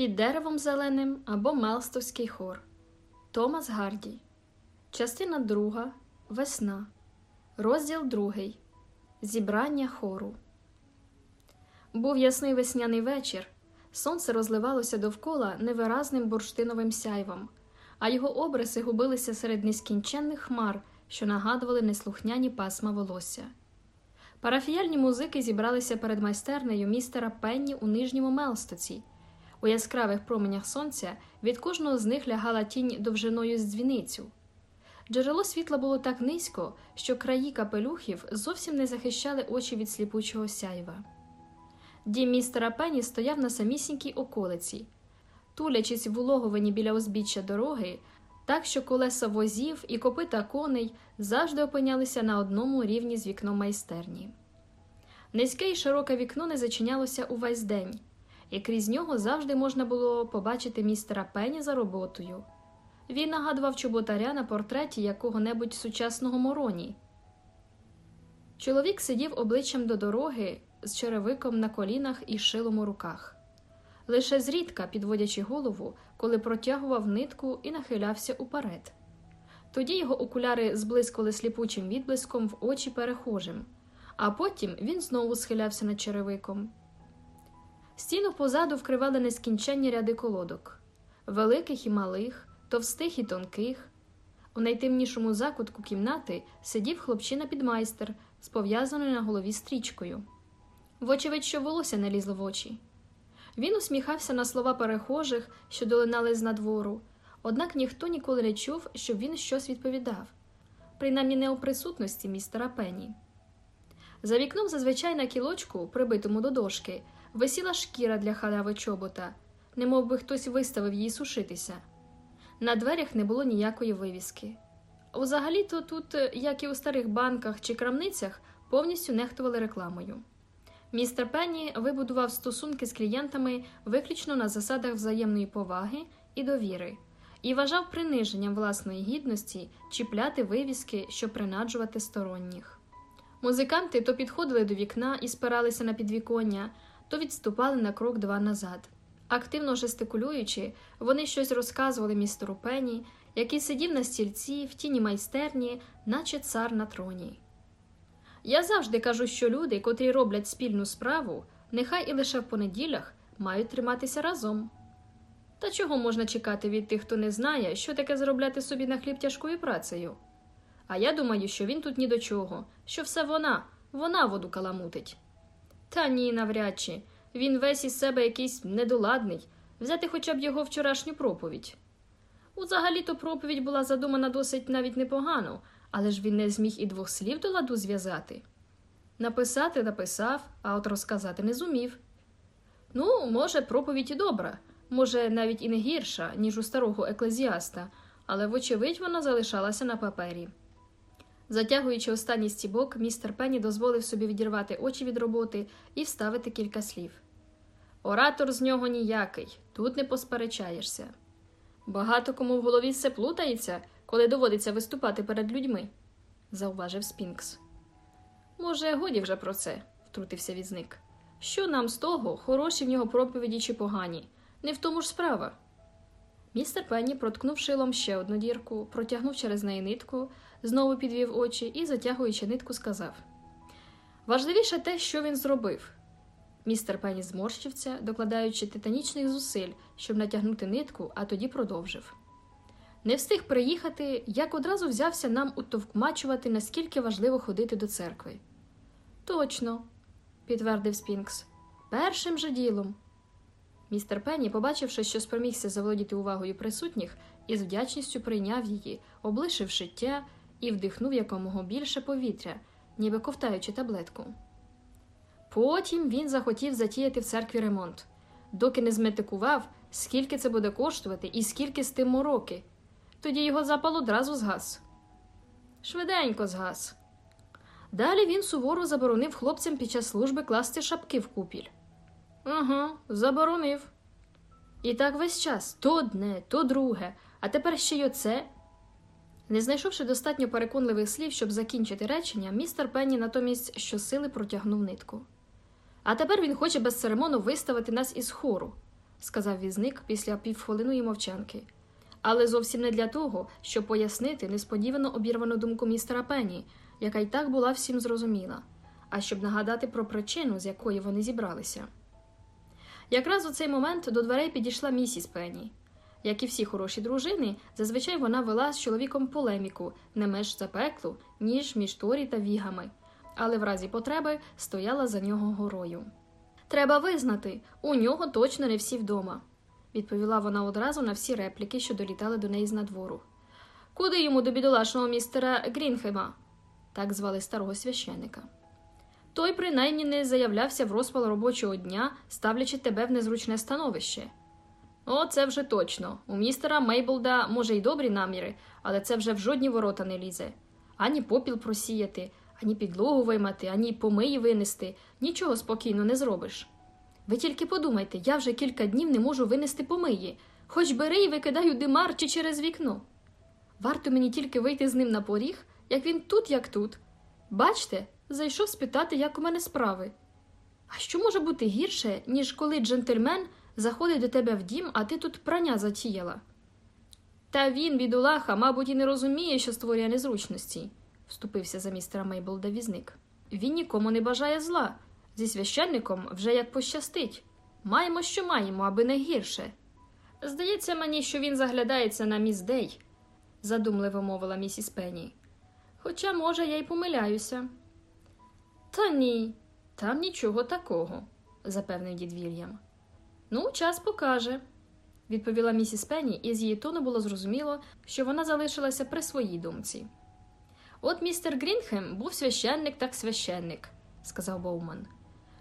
Під деревом зеленим або Мелстовський хор. Томас Гарді. Частина друга. Весна. Розділ другий. Зібрання хору. Був ясний весняний вечір. Сонце розливалося довкола невиразним бурштиновим сяйвом, а його обриси губилися серед нескінченних хмар, що нагадували неслухняні пасма волосся. Парафіяльні музики зібралися перед майстернею містера Пенні у нижньому Мелстоці. У яскравих променях сонця від кожного з них лягала тінь довжиною з дзвіницю. Джерело світла було так низько, що краї капелюхів зовсім не захищали очі від сліпучого сяйва. Дім містера Пенні стояв на самісінькій околиці, тулячись в улоговині біля узбіччя дороги, так що колеса возів і копита коней завжди опинялися на одному рівні з вікном майстерні. Низьке і широке вікно не зачинялося увесь день, і крізь нього завжди можна було побачити містера Пенні за роботою. Він нагадував чоботаря на портреті якого-небудь сучасного мороні. Чоловік сидів обличчям до дороги з черевиком на колінах і шилом у руках. Лише зрідка, підводячи голову, коли протягував нитку і нахилявся уперед. Тоді його окуляри зблискували сліпучим відблиском в очі перехожим, а потім він знову схилявся над черевиком. Стіну позаду вкривали нескінченні ряди колодок, великих і малих, товстих і тонких. У найтемнішому закутку кімнати сидів хлопчина підмайстер з пов'язаною на голові стрічкою. Вочевидь, що волосся не лізло в очі. Він усміхався на слова перехожих, що долинали з надвору, однак ніхто ніколи не чув, щоб він щось відповідав, принаймні не у присутності містера Пенні. За вікном зазвичай на кілочку, прибитому до дошки, висіла шкіра для халяви чобота, немов би хтось виставив її сушитися. На дверях не було ніякої вивіски. Узагалі-то тут, як і у старих банках чи крамницях, повністю нехтували рекламою. Містер Пенні вибудував стосунки з клієнтами виключно на засадах взаємної поваги і довіри, і вважав приниженням власної гідності чіпляти вивіски, щоб принаджувати сторонніх. Музиканти то підходили до вікна і спиралися на підвіконня, то відступали на крок два назад. Активно жестикулюючи, вони щось розказували містеру Пенні, який сидів на стільці в тіні майстерні, наче цар на троні. Я завжди кажу, що люди, котрі роблять спільну справу, нехай і лише в понеділях, мають триматися разом. Та чого можна чекати від тих, хто не знає, що таке заробляти собі на хліб тяжкою працею? А я думаю, що він тут ні до чого, що все вона, вона воду каламутить. Та ні, навряд чи. Він весь із себе якийсь недоладний, взяти хоча б його вчорашню проповідь. Узагалі то проповідь була задумана досить навіть непогано, але ж він не зміг і двох слів до ладу зв'язати. Написати написав, а от розказати не зумів. Ну, може, проповідь і добра, може, навіть і не гірша, ніж у старого еклезіаста, але, вочевидь, вона залишалася на папері. Затягуючи останній стібок, містер Пенні дозволив собі відірвати очі від роботи і вставити кілька слів. Оратор з нього ніякий, тут не посперечаєшся. Багато кому в голові все плутається, коли доводиться виступати перед людьми, зауважив Спінкс. Може, годі вже про це, втрутився візник. Що нам з того, хороші в нього проповіді чи погані? Не в тому ж справа. Містер Пенні проткнув шилом ще одну дірку, протягнув через неї нитку, знову підвів очі і, затягуючи нитку, сказав Важливіше те, що він зробив. Містер Пенні зморщився, докладаючи титанічних зусиль, щоб натягнути нитку, а тоді продовжив. Не встиг приїхати, як одразу взявся нам утовкмачувати, наскільки важливо ходити до церкви. Точно, підтвердив Спінкс, першим же ділом. Містер Пенні, побачивши, що спромігся заволодіти увагою присутніх, із вдячністю прийняв її, облишив шиття і вдихнув якомога більше повітря, ніби ковтаючи таблетку. Потім він захотів затіяти в церкві ремонт, доки не зметикував, скільки це буде коштувати і скільки з тим мороки. Тоді його запал одразу згас. Швиденько згас. Далі він суворо заборонив хлопцям під час служби класти шапки в купіль. Ага, заборонив. І так весь час то одне, то друге, а тепер ще й оце. Не знайшовши достатньо переконливих слів, щоб закінчити речення, містер Пенні натомість щосили протягнув нитку. А тепер він хоче без церемону виставити нас із хору. сказав візник після півхвилиної мовчанки. Але зовсім не для того, щоб пояснити несподівано обірвану думку містера Пенні, яка й так була всім зрозуміла, а щоб нагадати про причину, з якої вони зібралися. Якраз у цей момент до дверей підійшла місіс Пенні. Як і всі хороші дружини, зазвичай вона вела з чоловіком полеміку не менш запеклу, ніж між Торі та вігами, але в разі потреби стояла за нього горою. Треба визнати, у нього точно не всі вдома, відповіла вона одразу на всі репліки, що долітали до неї з надвору. Куди йому до бідолашного містера Грінхема? так звали старого священика. Той принаймні не заявлявся в розпал робочого дня, ставлячи тебе в незручне становище. О, це вже точно. У містера Мейблда, може, й добрі наміри, але це вже в жодні ворота не лізе. Ані попіл просіяти, ані підлогу виймати, ані помиї винести, нічого спокійно не зробиш. Ви тільки подумайте, я вже кілька днів не можу винести помиї, хоч бери і викидаю димар чи через вікно. Варто мені тільки вийти з ним на поріг, як він тут, як тут. Бачте, зайшов спитати, як у мене справи. А що може бути гірше, ніж коли джентльмен заходить до тебе в дім, а ти тут прання затіяла? Та він, бідолаха, мабуть, і не розуміє, що створює незручності, вступився за містера Мейблда візник. Він нікому не бажає зла. Зі священником вже як пощастить. Маємо, що маємо, аби не гірше. Здається мені, що він заглядається на міс Дей, задумливо мовила місіс Пенні. Хоча, може, я й помиляюся. Та ні, там нічого такого, запевнив дід Вільям. Ну, час покаже, відповіла місіс Пенні, і з її тону було зрозуміло, що вона залишилася при своїй думці. От містер Грінхем був священник так священник, сказав Боуман.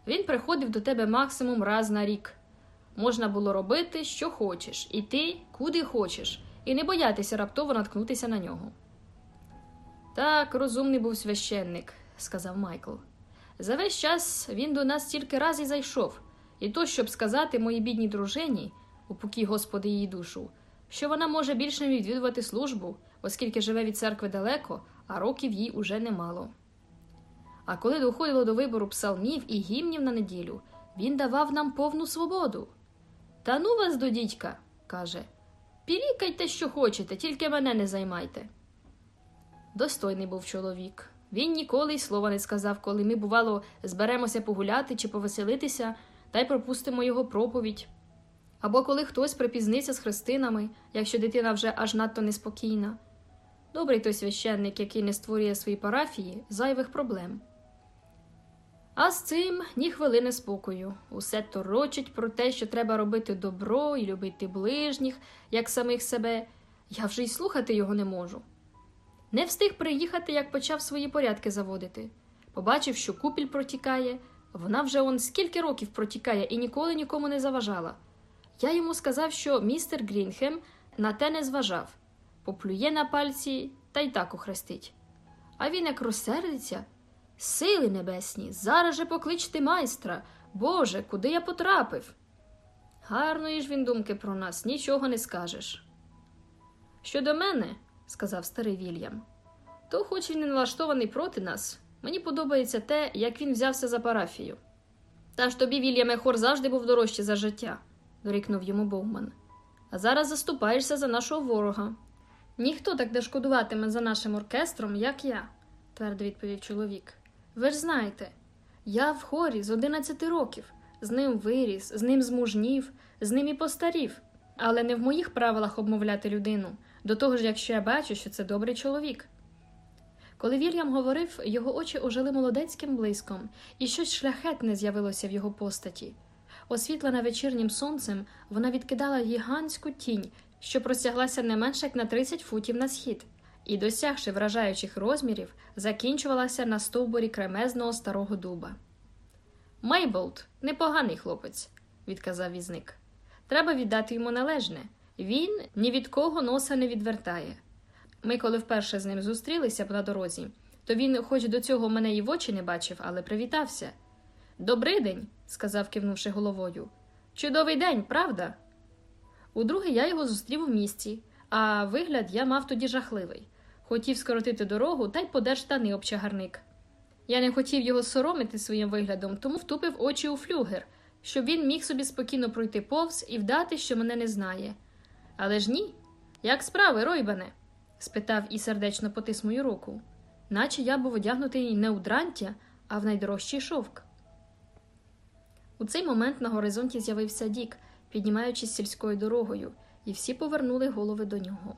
Він приходив до тебе максимум раз на рік. Можна було робити, що хочеш, іти куди хочеш, і не боятися раптово наткнутися на нього. Так, розумний був священник, сказав Майкл. За весь час він до нас тільки раз і зайшов, і то, щоб сказати моїй бідній дружині, упокій Господи її душу, що вона може більше не відвідувати службу, оскільки живе від церкви далеко, а років їй уже немало. А коли доходило до вибору псалмів і гімнів на неділю, він давав нам повну свободу. Та ну вас до дідька, каже, пілікайте, що хочете, тільки мене не займайте. Достойний був чоловік. Він ніколи й слова не сказав, коли ми, бувало, зберемося погуляти чи повеселитися, та й пропустимо його проповідь. Або коли хтось припізниться з хрестинами, якщо дитина вже аж надто неспокійна. Добрий той священник, який не створює свої парафії, зайвих проблем. А з цим ні хвилини спокою. Усе торочить про те, що треба робити добро і любити ближніх, як самих себе. Я вже й слухати його не можу. Не встиг приїхати, як почав свої порядки заводити. Побачив, що купіль протікає, вона вже он скільки років протікає і ніколи нікому не заважала. Я йому сказав, що містер Грінхем на те не зважав, поплює на пальці та й так охрестить. А він як розсердиться. Сили небесні, зараз же покличте майстра. Боже, куди я потрапив? Гарної ж він думки про нас, нічого не скажеш. Щодо мене, сказав старий Вільям, то, хоч він не налаштований проти нас, мені подобається те, як він взявся за парафію. Та ж тобі, Вільяме, хор завжди був дорожче за життя, дорікнув йому Боуман. А зараз заступаєшся за нашого ворога. Ніхто так не шкодуватиме за нашим оркестром, як я, твердо відповів чоловік. Ви ж знаєте, я в хорі з 11 років, з ним виріс, з ним змужнів, з ним і постарів, але не в моїх правилах обмовляти людину, до того ж, якщо я бачу, що це добрий чоловік. Коли Вільям говорив, його очі ожили молодецьким блиском, і щось шляхетне з'явилося в його постаті. Освітлена вечірнім сонцем, вона відкидала гігантську тінь, що простяглася не менше як на 30 футів на схід і, досягши вражаючих розмірів, закінчувалася на стовбурі кремезного старого дуба. Мейболд непоганий хлопець, відказав візник. Треба віддати йому належне. Він ні від кого носа не відвертає. Ми, коли вперше з ним зустрілися на дорозі, то він, хоч до цього мене і в очі не бачив, але привітався. Добрий день, сказав, кивнувши головою. Чудовий день, правда? Удруге я його зустрів у місті, а вигляд я мав тоді жахливий. Хотів скоротити дорогу та й подер штани об чагарник. Я не хотів його соромити своїм виглядом, тому втупив очі у флюгер, щоб він міг собі спокійно пройти повз і вдати, що мене не знає. Але ж ні. Як справи, Ройбане? Спитав і сердечно потис мою руку, наче я був одягнутий не у дрантя, а в найдорожчий шовк. У цей момент на горизонті з'явився Дік, піднімаючись сільською дорогою, і всі повернули голови до нього.